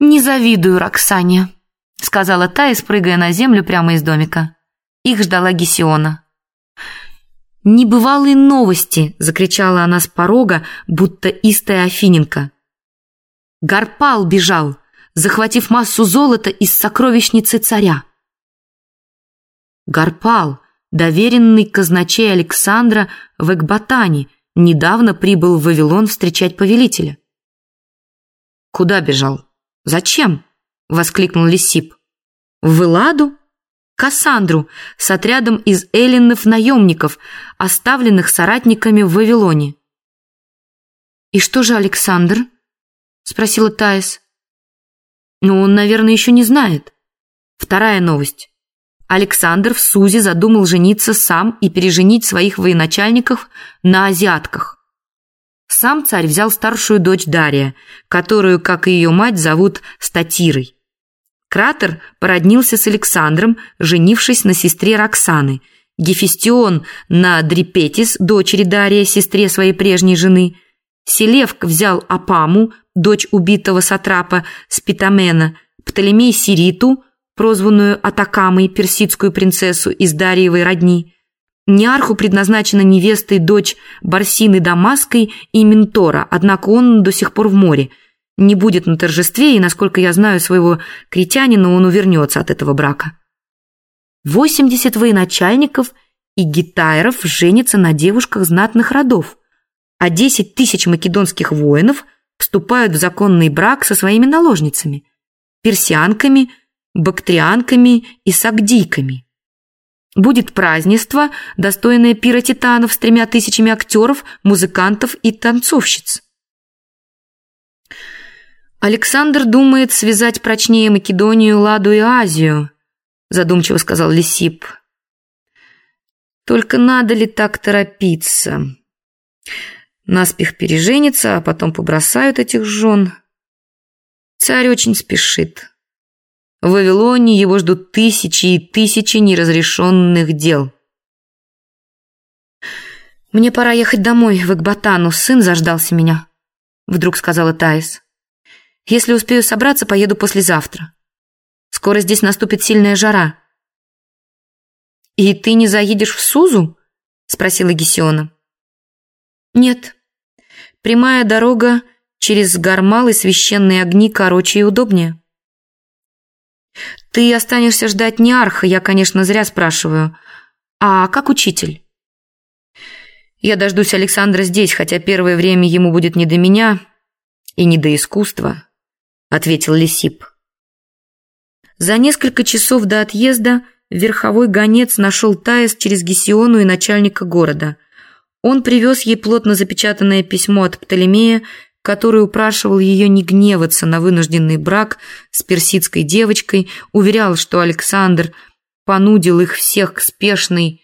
«Не завидую Роксане», — сказала Тая, спрыгая на землю прямо из домика. Их ждала Гесиона. «Небывалые новости!» — закричала она с порога, будто истая Афиненко. Гарпал бежал, захватив массу золота из сокровищницы царя. Гарпал, доверенный казначей Александра в Экбатане, недавно прибыл в Вавилон встречать повелителя. «Куда бежал? Зачем?» — воскликнул Лисип. «В Эладу?» Кассандру с отрядом из эллинов-наемников, оставленных соратниками в Вавилоне. «И что же Александр?» — спросила Таис. «Ну, он, наверное, еще не знает. Вторая новость. Александр в Сузе задумал жениться сам и переженить своих военачальников на азиатках. Сам царь взял старшую дочь Дария, которую, как и ее мать, зовут Статирой. Кратер породнился с Александром, женившись на сестре Роксаны. Гефестион на Дрипетис, дочери Дария, сестре своей прежней жены. Селевк взял Апаму, дочь убитого сатрапа Спитамена, Птолемей Сириту, прозванную Атакамой, персидскую принцессу из Дариевой родни. Неарху предназначена невеста и дочь Барсины Дамасской и Ментора, однако он до сих пор в море – не будет на торжестве, и, насколько я знаю своего критянина, он увернется от этого брака. 80 военачальников и гитайров женятся на девушках знатных родов, а 10 тысяч македонских воинов вступают в законный брак со своими наложницами – персианками, бактрианками и сагдийками. Будет празднество, достойное пира титанов с тремя тысячами актеров, музыкантов и танцовщиц. Александр думает связать прочнее Македонию, Ладу и Азию, задумчиво сказал Лисип. Только надо ли так торопиться? Наспех переженится, а потом побросают этих жен. Царь очень спешит. В Вавилоне его ждут тысячи и тысячи неразрешенных дел. «Мне пора ехать домой, в Экбатану. Сын заждался меня», — вдруг сказала Таис. Если успею собраться, поеду послезавтра. Скоро здесь наступит сильная жара. И ты не заедешь в Сузу? спросила Гесиона. Нет. Прямая дорога через Гармал и священные огни короче и удобнее. Ты останешься ждать Неарха, я, конечно, зря спрашиваю. А как учитель? Я дождусь Александра здесь, хотя первое время ему будет не до меня и не до искусства ответил Лисип. За несколько часов до отъезда верховой гонец нашел Таис через Гесиону и начальника города. Он привез ей плотно запечатанное письмо от Птолемея, который упрашивал ее не гневаться на вынужденный брак с персидской девочкой, уверял, что Александр понудил их всех к спешной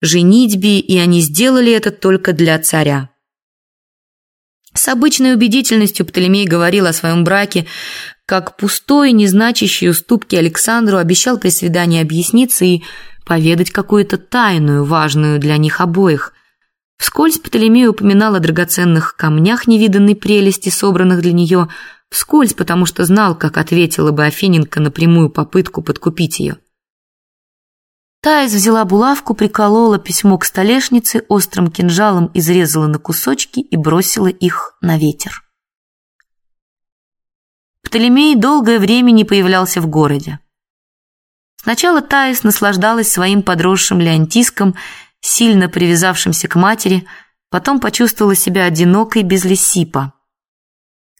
женитьбе, и они сделали это только для царя. С обычной убедительностью Птолемей говорил о своем браке, как пустой, незначащей уступки Александру обещал при свидании объясниться и поведать какую-то тайную, важную для них обоих. Вскользь Птолемей упоминал о драгоценных камнях невиданной прелести, собранных для нее, вскользь, потому что знал, как ответила бы Афиненко на прямую попытку подкупить ее. Таис взяла булавку, приколола письмо к столешнице, острым кинжалом изрезала на кусочки и бросила их на ветер. Птолемей долгое время не появлялся в городе. Сначала Таис наслаждалась своим подросшим Леонтиском, сильно привязавшимся к матери, потом почувствовала себя одинокой без Лисипа.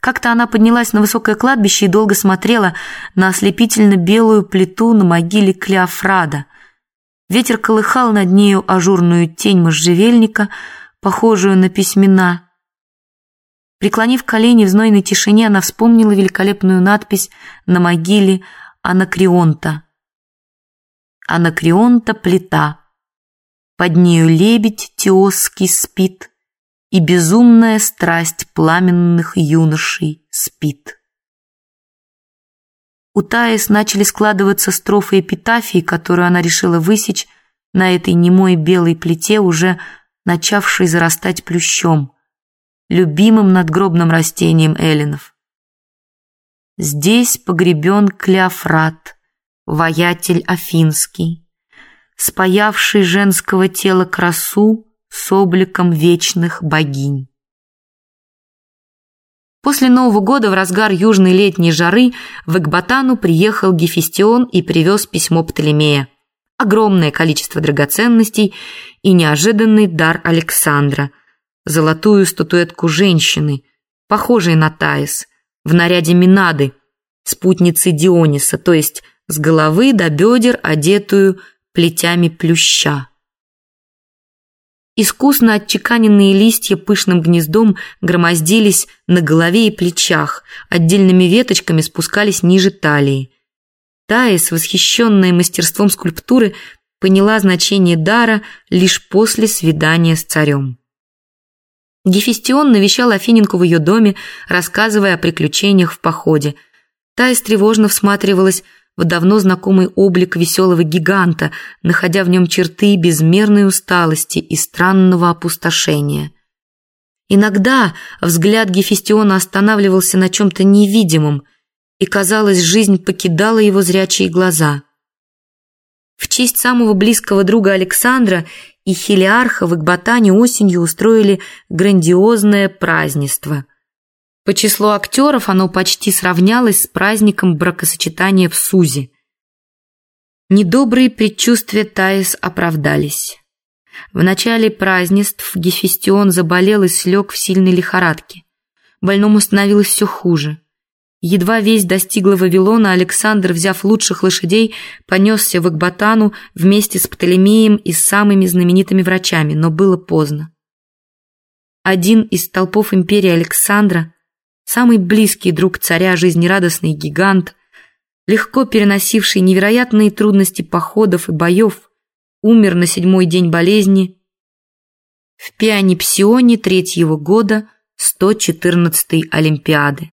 Как-то она поднялась на высокое кладбище и долго смотрела на ослепительно белую плиту на могиле Клеофрада – Ветер колыхал над нею ажурную тень можжевельника, похожую на письмена. Преклонив колени в знойной тишине, она вспомнила великолепную надпись на могиле Анакреонта. Анакреонта плита. Под нею лебедь теосский спит, и безумная страсть пламенных юношей спит. У Таис начали складываться строфы эпитафии, которую она решила высечь на этой немой белой плите, уже начавшей зарастать плющом, любимым надгробным растением эллинов. Здесь погребен Клеофрат, воятель афинский, спаявший женского тела красу с обликом вечных богинь. После Нового года в разгар южной летней жары в Экбатану приехал Гефестион и привез письмо Птолемея. Огромное количество драгоценностей и неожиданный дар Александра – золотую статуэтку женщины, похожей на Таис, в наряде Минады, спутницы Диониса, то есть с головы до бедер, одетую плетями плюща. Искусно отчеканенные листья пышным гнездом громоздились на голове и плечах, отдельными веточками спускались ниже талии. Таис, восхищенная мастерством скульптуры, поняла значение дара лишь после свидания с царем. Гефестион навещал Афиненку в ее доме, рассказывая о приключениях в походе. Таис тревожно всматривалась в давно знакомый облик веселого гиганта, находя в нем черты безмерной усталости и странного опустошения. Иногда взгляд Гефестиона останавливался на чем-то невидимом, и, казалось, жизнь покидала его зрячие глаза. В честь самого близкого друга Александра и Хелиарха в Экбатане осенью устроили грандиозное празднество – по числу актеров оно почти сравнялось с праздником бракосочетания в Сузе. Недобрые предчувствия Таис оправдались. В начале празднеств Гефестион заболел и слег в сильной лихорадке. Больному становилось все хуже. Едва весть достигла Вавилона, Александр, взяв лучших лошадей, понесся в Экбатану вместе с Птолемеем и с самыми знаменитыми врачами, но было поздно. Один из толпов империи Александра, самый близкий друг царя, жизнерадостный гигант, легко переносивший невероятные трудности походов и боев, умер на седьмой день болезни в Пианипсионе третьего года 114-й Олимпиады.